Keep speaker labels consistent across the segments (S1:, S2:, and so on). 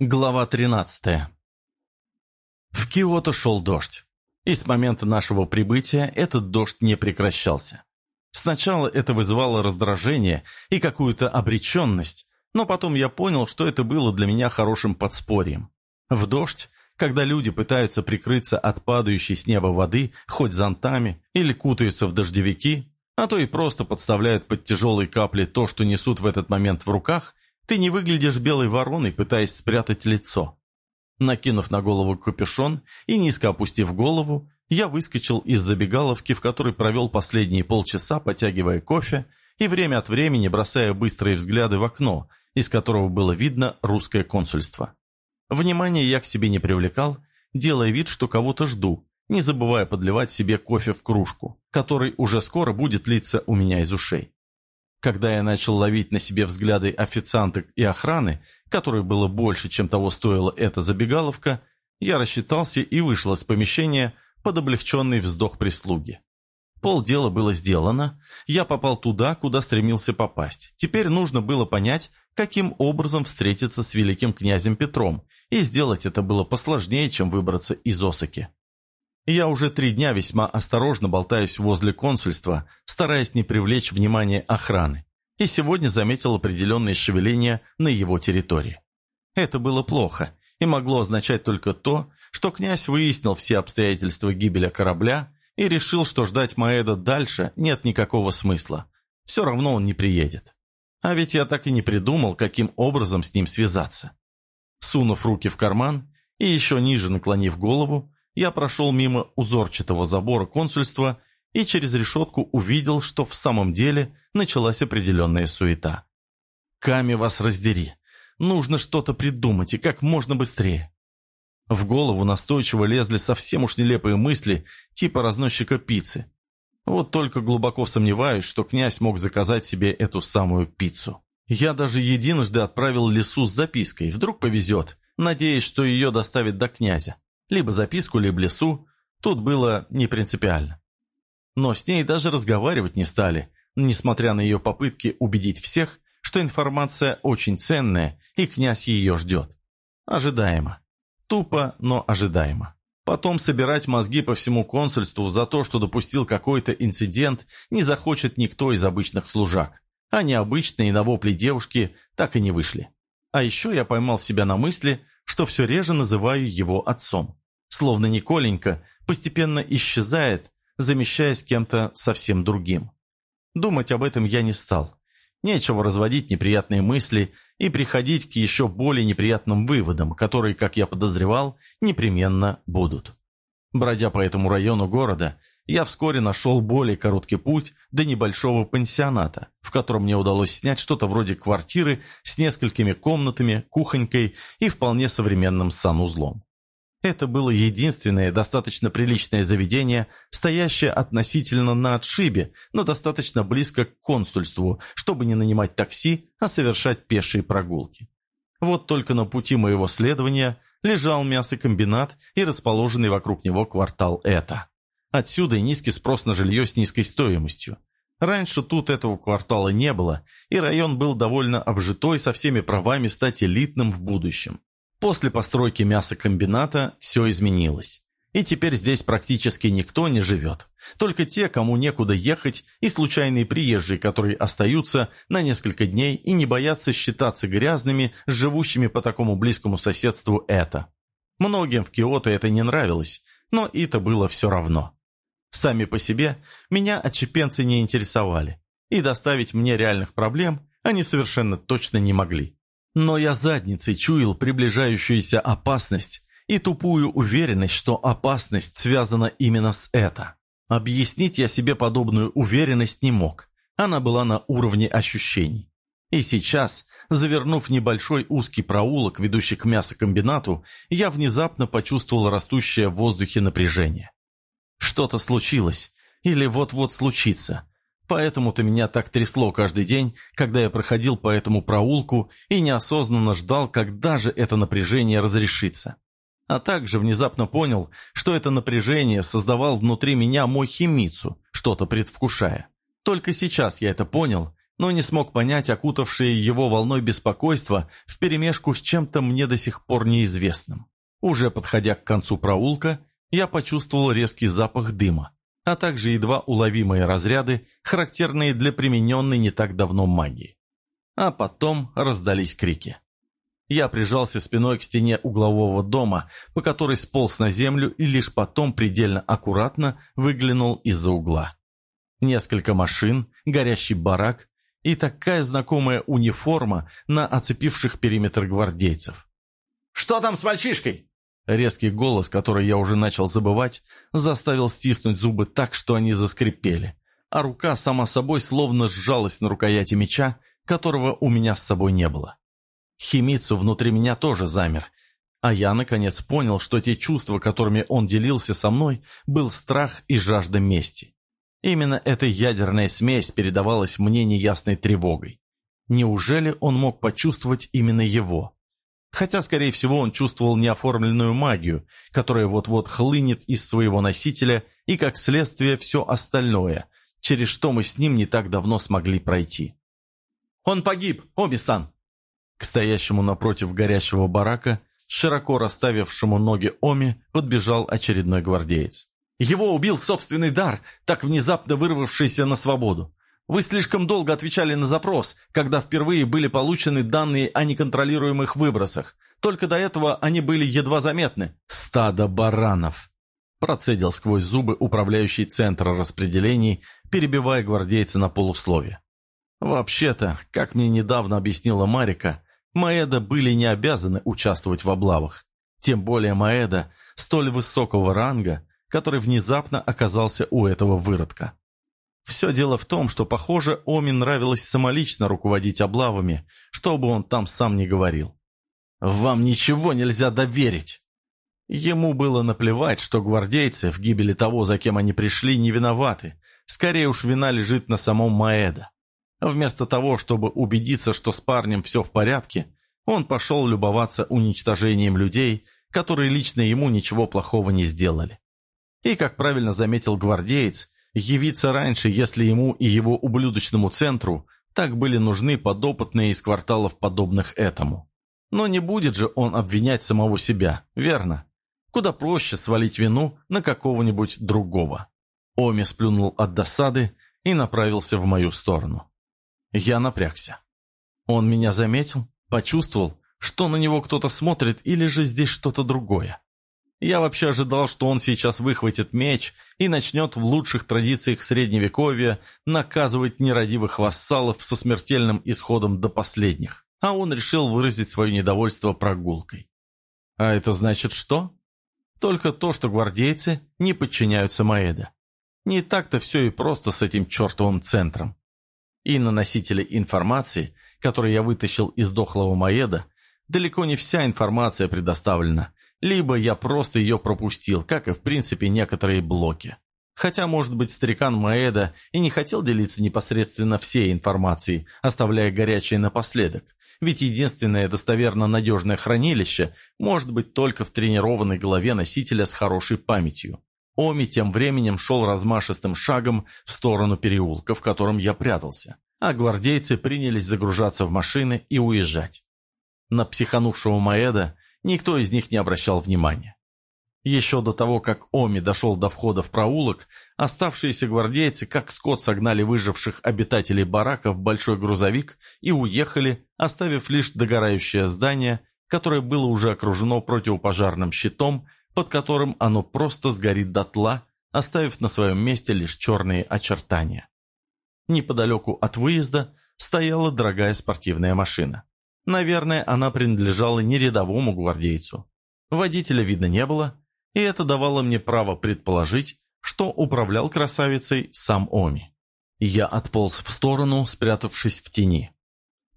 S1: Глава 13. В Киото шел дождь. И с момента нашего прибытия этот дождь не прекращался. Сначала это вызывало раздражение и какую-то обреченность, но потом я понял, что это было для меня хорошим подспорьем. В дождь, когда люди пытаются прикрыться от падающей с неба воды хоть зонтами или кутаются в дождевики, а то и просто подставляют под тяжелые капли то, что несут в этот момент в руках – ты не выглядишь белой вороной, пытаясь спрятать лицо. Накинув на голову капюшон и низко опустив голову, я выскочил из забегаловки, в которой провел последние полчаса, потягивая кофе и время от времени бросая быстрые взгляды в окно, из которого было видно русское консульство. Внимание я к себе не привлекал, делая вид, что кого-то жду, не забывая подливать себе кофе в кружку, который уже скоро будет литься у меня из ушей. Когда я начал ловить на себе взгляды официанток и охраны, которых было больше, чем того стоила эта забегаловка, я рассчитался и вышел из помещения под облегченный вздох прислуги. Полдела было сделано, я попал туда, куда стремился попасть. Теперь нужно было понять, каким образом встретиться с великим князем Петром, и сделать это было посложнее, чем выбраться из Осаки. Я уже три дня весьма осторожно болтаюсь возле консульства, стараясь не привлечь внимание охраны, и сегодня заметил определенные шевеления на его территории. Это было плохо и могло означать только то, что князь выяснил все обстоятельства гибели корабля и решил, что ждать Маэда дальше нет никакого смысла. Все равно он не приедет. А ведь я так и не придумал, каким образом с ним связаться. Сунув руки в карман и еще ниже наклонив голову, я прошел мимо узорчатого забора консульства и через решетку увидел, что в самом деле началась определенная суета. «Ками вас раздери! Нужно что-то придумать и как можно быстрее!» В голову настойчиво лезли совсем уж нелепые мысли, типа разносчика пиццы. Вот только глубоко сомневаюсь, что князь мог заказать себе эту самую пиццу. Я даже единожды отправил лесу с запиской, вдруг повезет, надеясь, что ее доставит до князя. Либо записку, либо лесу. Тут было не принципиально. Но с ней даже разговаривать не стали, несмотря на ее попытки убедить всех, что информация очень ценная, и князь ее ждет. Ожидаемо. Тупо, но ожидаемо. Потом собирать мозги по всему консульству за то, что допустил какой-то инцидент, не захочет никто из обычных служак. А необычные на вопли девушки так и не вышли. А еще я поймал себя на мысли, что все реже называю его отцом. Словно Николенька постепенно исчезает, замещаясь кем-то совсем другим. Думать об этом я не стал. Нечего разводить неприятные мысли и приходить к еще более неприятным выводам, которые, как я подозревал, непременно будут. Бродя по этому району города, я вскоре нашел более короткий путь до небольшого пансионата, в котором мне удалось снять что-то вроде квартиры с несколькими комнатами, кухонькой и вполне современным санузлом. Это было единственное достаточно приличное заведение, стоящее относительно на отшибе, но достаточно близко к консульству, чтобы не нанимать такси, а совершать пешие прогулки. Вот только на пути моего следования лежал мясокомбинат и расположенный вокруг него квартал «Это». Отсюда и низкий спрос на жилье с низкой стоимостью. Раньше тут этого квартала не было, и район был довольно обжитой со всеми правами стать элитным в будущем. После постройки мясокомбината все изменилось. И теперь здесь практически никто не живет. Только те, кому некуда ехать, и случайные приезжие, которые остаются на несколько дней и не боятся считаться грязными живущими по такому близкому соседству это. Многим в Киото это не нравилось, но это было все равно. Сами по себе меня отчепенцы не интересовали, и доставить мне реальных проблем они совершенно точно не могли. Но я задницей чуял приближающуюся опасность и тупую уверенность, что опасность связана именно с это. Объяснить я себе подобную уверенность не мог. Она была на уровне ощущений. И сейчас, завернув небольшой узкий проулок, ведущий к мясокомбинату, я внезапно почувствовал растущее в воздухе напряжение. Что-то случилось, или вот-вот случится. Поэтому-то меня так трясло каждый день, когда я проходил по этому проулку и неосознанно ждал, когда же это напряжение разрешится. А также внезапно понял, что это напряжение создавал внутри меня мой химицу, что-то предвкушая. Только сейчас я это понял, но не смог понять окутавшее его волной беспокойства вперемешку с чем-то мне до сих пор неизвестным. Уже подходя к концу проулка, я почувствовал резкий запах дыма, а также едва уловимые разряды, характерные для примененной не так давно магии. А потом раздались крики. Я прижался спиной к стене углового дома, по которой сполз на землю и лишь потом предельно аккуратно выглянул из-за угла. Несколько машин, горящий барак и такая знакомая униформа на оцепивших периметр гвардейцев.
S2: «Что там с мальчишкой?»
S1: Резкий голос, который я уже начал забывать, заставил стиснуть зубы так, что они заскрипели, а рука сама собой словно сжалась на рукояти меча, которого у меня с собой не было. Химицу внутри меня тоже замер, а я, наконец, понял, что те чувства, которыми он делился со мной, был страх и жажда мести. Именно эта ядерная смесь передавалась мне неясной тревогой. Неужели он мог почувствовать именно его? Хотя, скорее всего, он чувствовал неоформленную магию, которая вот-вот хлынет из своего носителя и, как следствие, все остальное, через что мы с ним не так давно смогли пройти.
S2: «Он погиб, Оми-сан!»
S1: К стоящему напротив горящего барака, широко расставившему ноги Оми, подбежал очередной гвардеец.
S2: «Его убил собственный дар, так внезапно вырвавшийся на свободу. Вы слишком долго отвечали на запрос, когда впервые были получены данные о неконтролируемых выбросах. Только до этого они были едва заметны».
S1: «Стадо баранов!» Процедил сквозь зубы управляющий центра распределений, перебивая гвардейца на полуслове. Вообще-то, как мне недавно объяснила Марика, Маэда были не обязаны участвовать в облавах. Тем более Маэда столь высокого ранга, который внезапно оказался у этого выродка. Все дело в том, что, похоже, Оми нравилось самолично руководить облавами, что бы он там сам не говорил. «Вам ничего нельзя доверить!» Ему было наплевать, что гвардейцы в гибели того, за кем они пришли, не виноваты. Скорее уж вина лежит на самом Маэда. Вместо того, чтобы убедиться, что с парнем все в порядке, он пошел любоваться уничтожением людей, которые лично ему ничего плохого не сделали. И, как правильно заметил гвардеец, явиться раньше, если ему и его ублюдочному центру так были нужны подопытные из кварталов, подобных этому. Но не будет же он обвинять самого себя, верно? Куда проще свалить вину на какого-нибудь другого. Оми сплюнул от досады и направился в мою сторону. Я напрягся. Он меня заметил, почувствовал, что на него кто-то смотрит или же здесь что-то другое. Я вообще ожидал, что он сейчас выхватит меч и начнет в лучших традициях Средневековья наказывать нерадивых вассалов со смертельным исходом до последних, а он решил выразить свое недовольство прогулкой. А это значит что? Только то, что гвардейцы не подчиняются Маэда. Не так-то все и просто с этим чертовым центром. И на носителе информации, который я вытащил из дохлого Маеда, далеко не вся информация предоставлена, либо я просто ее пропустил, как и в принципе некоторые блоки. Хотя, может быть, старикан Маэда и не хотел делиться непосредственно всей информацией, оставляя горячее напоследок, ведь единственное достоверно надежное хранилище может быть только в тренированной голове носителя с хорошей памятью. Оми тем временем шел размашистым шагом в сторону переулка, в котором я прятался, а гвардейцы принялись загружаться в машины и уезжать. На психанувшего Маэда никто из них не обращал внимания. Еще до того, как Оми дошел до входа в проулок, оставшиеся гвардейцы как скот согнали выживших обитателей барака в большой грузовик и уехали, оставив лишь догорающее здание, которое было уже окружено противопожарным щитом под которым оно просто сгорит дотла, оставив на своем месте лишь черные очертания. Неподалеку от выезда стояла дорогая спортивная машина. Наверное, она принадлежала не рядовому гвардейцу. Водителя видно не было, и это давало мне право предположить, что управлял красавицей сам Оми. Я отполз в сторону, спрятавшись в тени.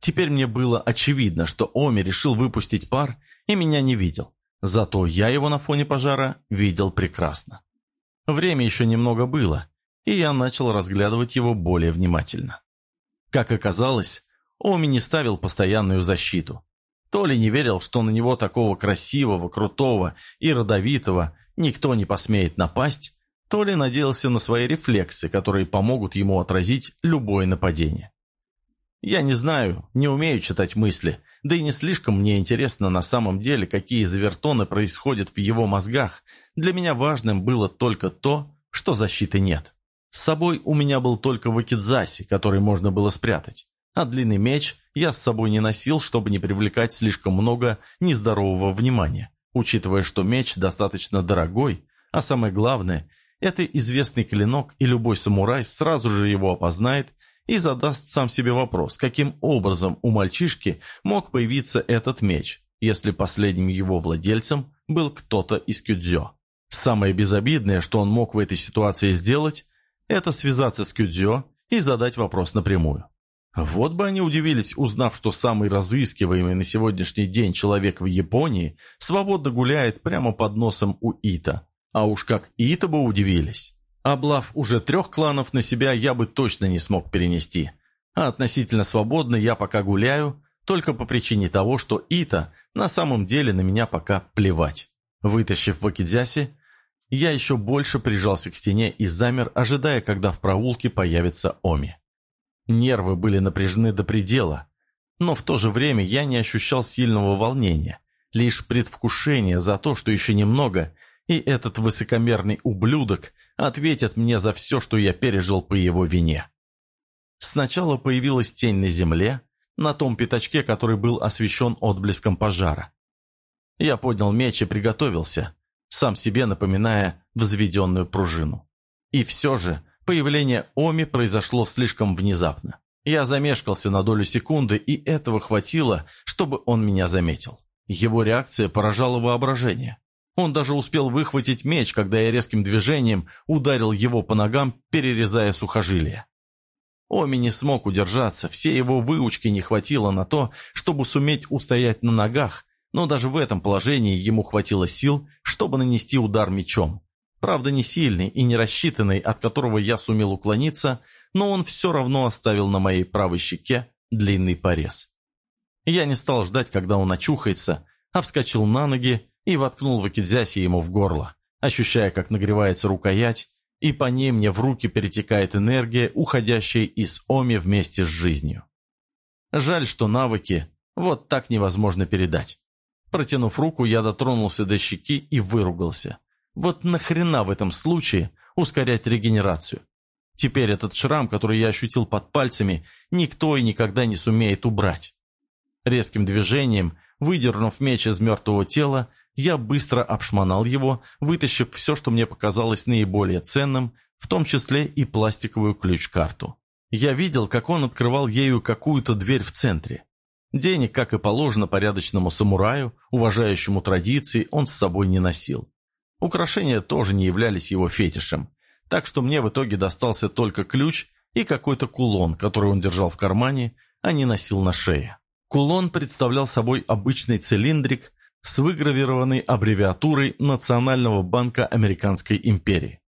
S1: Теперь мне было очевидно, что Оми решил выпустить пар и меня не видел. Зато я его на фоне пожара видел прекрасно. Время еще немного было, и я начал разглядывать его более внимательно. Как оказалось, Оми не ставил постоянную защиту. То ли не верил, что на него такого красивого, крутого и родовитого никто не посмеет напасть, то ли надеялся на свои рефлексы, которые помогут ему отразить любое нападение. Я не знаю, не умею читать мысли, да и не слишком мне интересно на самом деле, какие завертоны происходят в его мозгах. Для меня важным было только то, что защиты нет. С собой у меня был только вакидзаси, который можно было спрятать. А длинный меч я с собой не носил, чтобы не привлекать слишком много нездорового внимания, учитывая, что меч достаточно дорогой, а самое главное, это известный клинок, и любой самурай сразу же его опознает и задаст сам себе вопрос, каким образом у мальчишки мог появиться этот меч, если последним его владельцем был кто-то из кюдзё. Самое безобидное, что он мог в этой ситуации сделать, это связаться с кюдзё и задать вопрос напрямую. Вот бы они удивились, узнав, что самый разыскиваемый на сегодняшний день человек в Японии свободно гуляет прямо под носом у Ита. А уж как Ита бы удивились. Облав уже трех кланов на себя я бы точно не смог перенести. А относительно свободно я пока гуляю, только по причине того, что Ита на самом деле на меня пока плевать. Вытащив Вакидзяси, я еще больше прижался к стене и замер, ожидая, когда в проулке появится Оми. Нервы были напряжены до предела, но в то же время я не ощущал сильного волнения, лишь предвкушение за то, что еще немного, и этот высокомерный ублюдок ответит мне за все, что я пережил по его вине. Сначала появилась тень на земле, на том пятачке, который был освещен отблеском пожара. Я поднял меч и приготовился, сам себе напоминая взведенную пружину. И все же появление Оми произошло слишком внезапно. Я замешкался на долю секунды, и этого хватило, чтобы он меня заметил. Его реакция поражала воображение. Он даже успел выхватить меч, когда я резким движением ударил его по ногам, перерезая сухожилие. Оми не смог удержаться, все его выучки не хватило на то, чтобы суметь устоять на ногах, но даже в этом положении ему хватило сил, чтобы нанести удар мечом. Правда, не сильный и не рассчитанный, от которого я сумел уклониться, но он все равно оставил на моей правой щеке длинный порез. Я не стал ждать, когда он очухается, а вскочил на ноги и воткнул вакидзяси ему в горло, ощущая, как нагревается рукоять, и по ней мне в руки перетекает энергия, уходящая из Оми вместе с жизнью. Жаль, что навыки вот так невозможно передать. Протянув руку, я дотронулся до щеки и выругался. Вот нахрена в этом случае ускорять регенерацию? Теперь этот шрам, который я ощутил под пальцами, никто и никогда не сумеет убрать. Резким движением, выдернув меч из мертвого тела, я быстро обшмонал его, вытащив все, что мне показалось наиболее ценным, в том числе и пластиковую ключ-карту. Я видел, как он открывал ею какую-то дверь в центре. Денег, как и положено порядочному самураю, уважающему традиции, он с собой не носил. Украшения тоже не являлись его фетишем, так что мне в итоге достался только ключ и какой-то кулон, который он держал в кармане, а не носил на шее. Кулон представлял собой обычный цилиндрик с выгравированной аббревиатурой Национального банка Американской империи.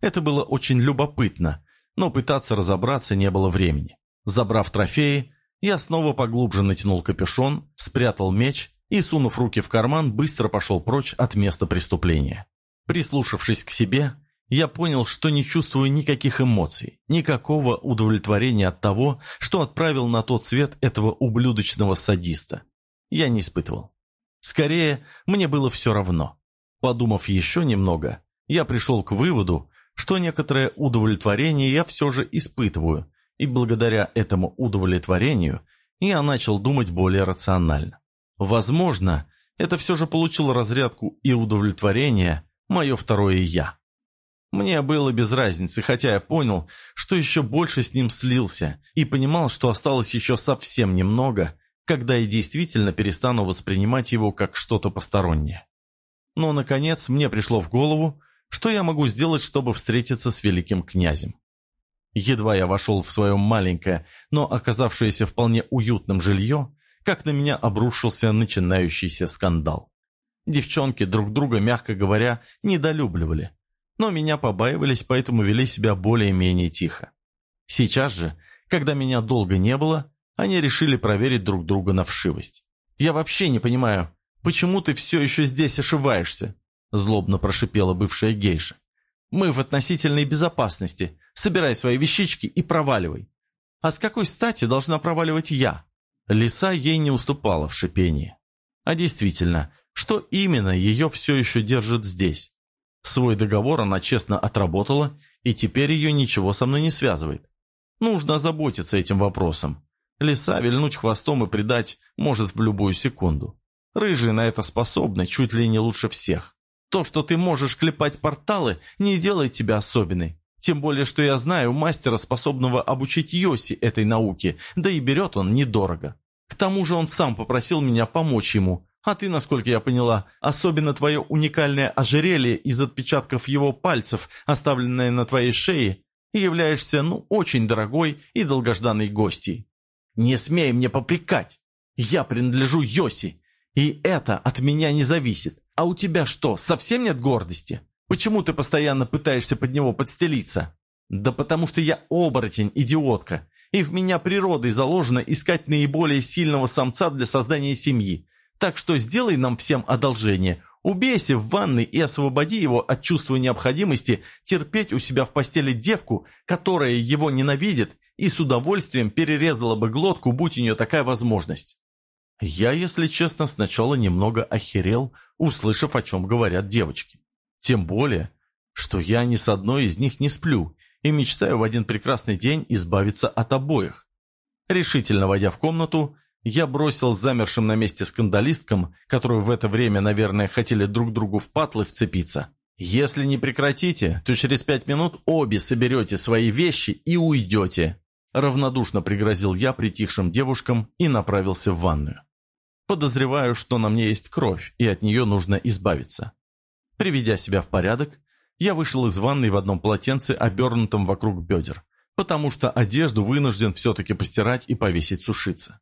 S1: Это было очень любопытно, но пытаться разобраться не было времени. Забрав трофеи, я снова поглубже натянул капюшон, спрятал меч и, сунув руки в карман, быстро пошел прочь от места преступления. Прислушавшись к себе, я понял, что не чувствую никаких эмоций, никакого удовлетворения от того, что отправил на тот свет этого ублюдочного садиста. Я не испытывал. Скорее, мне было все равно. Подумав еще немного, я пришел к выводу, что некоторое удовлетворение я все же испытываю, и благодаря этому удовлетворению я начал думать более рационально. Возможно, это все же получило разрядку и удовлетворение мое второе «я». Мне было без разницы, хотя я понял, что еще больше с ним слился и понимал, что осталось еще совсем немного, когда я действительно перестану воспринимать его как что-то постороннее. Но, наконец, мне пришло в голову, что я могу сделать, чтобы встретиться с великим князем. Едва я вошел в свое маленькое, но оказавшееся вполне уютным жилье, как на меня обрушился начинающийся скандал. Девчонки друг друга, мягко говоря, недолюбливали, но меня побаивались, поэтому вели себя более-менее тихо. Сейчас же, когда меня долго не было, они решили проверить друг друга на вшивость. «Я вообще не понимаю, почему ты все еще здесь ошиваешься?» Злобно прошипела бывшая гейша. «Мы в относительной безопасности. Собирай свои вещички и проваливай».
S2: А с какой стати должна проваливать я?» Лиса ей не уступала в шипении. А действительно, что именно ее все еще держит здесь? Свой договор она честно отработала, и теперь ее ничего со мной не связывает. Нужно озаботиться этим вопросом. Лиса вильнуть хвостом и предать может в любую секунду. Рыжие на это способны чуть ли не лучше всех. То, что ты можешь клепать порталы, не делает тебя особенной. Тем более, что я знаю мастера, способного обучить Йоси этой науке, да и берет он недорого. К тому же он сам попросил меня помочь ему, а ты, насколько я поняла, особенно твое уникальное ожерелье из отпечатков его пальцев, оставленное на твоей шее, являешься, ну, очень дорогой и долгожданной гостьей. Не смей мне попрекать! Я принадлежу Йоси, и это от меня не зависит. А у тебя что, совсем нет гордости? Почему ты постоянно пытаешься под него подстелиться? Да потому что я оборотень, идиотка, и в меня природой заложено искать наиболее сильного самца для создания семьи. Так что сделай нам всем одолжение, убейся в ванной и освободи его от чувства необходимости терпеть у себя в постели девку, которая его ненавидит и с удовольствием перерезала бы глотку, будь у нее такая возможность. Я, если честно, сначала немного охерел, услышав, о чем говорят девочки. Тем более, что я ни с одной из них не сплю и мечтаю в один прекрасный день избавиться от обоих. Решительно войдя в комнату, я бросил замершим на месте скандалисткам, которые в это время, наверное, хотели друг другу в патлы вцепиться. «Если не прекратите, то через пять минут обе соберете свои вещи и уйдете», равнодушно пригрозил я притихшим девушкам и направился в ванную. Подозреваю, что на мне есть кровь, и от нее нужно избавиться. Приведя себя в порядок, я вышел из ванной в одном полотенце, обернутом вокруг бедер, потому что одежду вынужден все-таки постирать и повесить сушиться.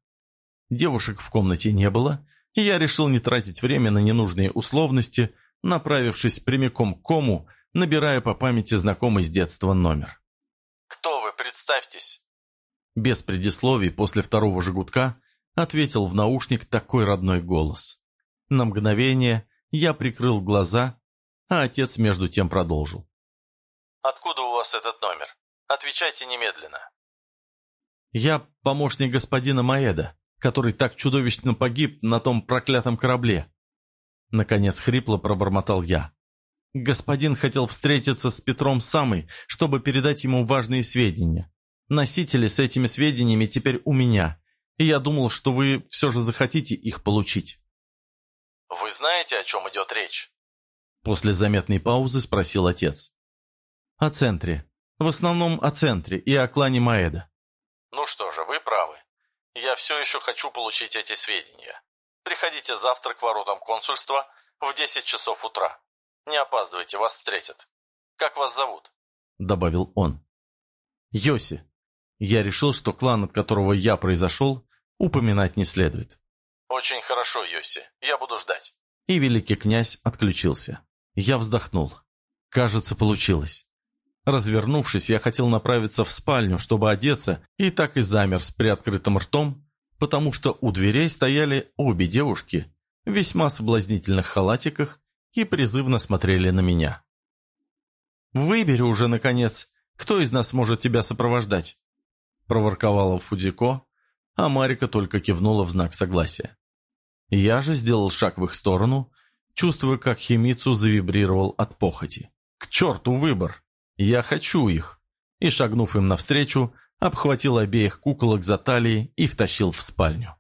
S2: Девушек в комнате не было, и я решил не тратить время на ненужные условности, направившись прямиком к кому, набирая по памяти знакомый с детства номер.
S1: «Кто вы? Представьтесь!»
S2: Без предисловий после второго жигутка ответил в наушник такой родной голос. На мгновение я прикрыл глаза а отец между тем продолжил.
S1: «Откуда у вас этот номер? Отвечайте немедленно».
S2: «Я помощник господина Маэда, который так чудовищно погиб на том проклятом корабле». Наконец хрипло пробормотал я. «Господин хотел встретиться с Петром Самой, чтобы передать ему важные сведения. Носители с этими сведениями теперь у меня, и я думал, что вы все же захотите их получить».
S1: «Вы знаете, о чем идет речь?»
S2: После заметной паузы спросил отец. «О центре. В основном о центре и о клане Маэда».
S1: «Ну что же, вы правы. Я все еще хочу получить эти сведения. Приходите завтра к воротам консульства в 10 часов утра. Не опаздывайте, вас встретят. Как вас зовут?»
S2: Добавил он. «Йоси. Я решил, что клан, от которого я произошел, упоминать не следует».
S1: «Очень хорошо, Йоси. Я буду ждать».
S2: И великий князь отключился. Я вздохнул. Кажется, получилось. Развернувшись, я хотел направиться в спальню, чтобы одеться, и так и замер с приоткрытым ртом, потому что у дверей стояли обе девушки в весьма соблазнительных халатиках и призывно смотрели на меня. «Выбери уже, наконец, кто из нас может тебя сопровождать?» проворковала Фудико, а Марика только кивнула в знак согласия. Я же сделал шаг в их сторону, чувствуя, как Химицу завибрировал от похоти. «К черту выбор! Я хочу их!» И, шагнув им навстречу, обхватил обеих куколок за талии и втащил в спальню.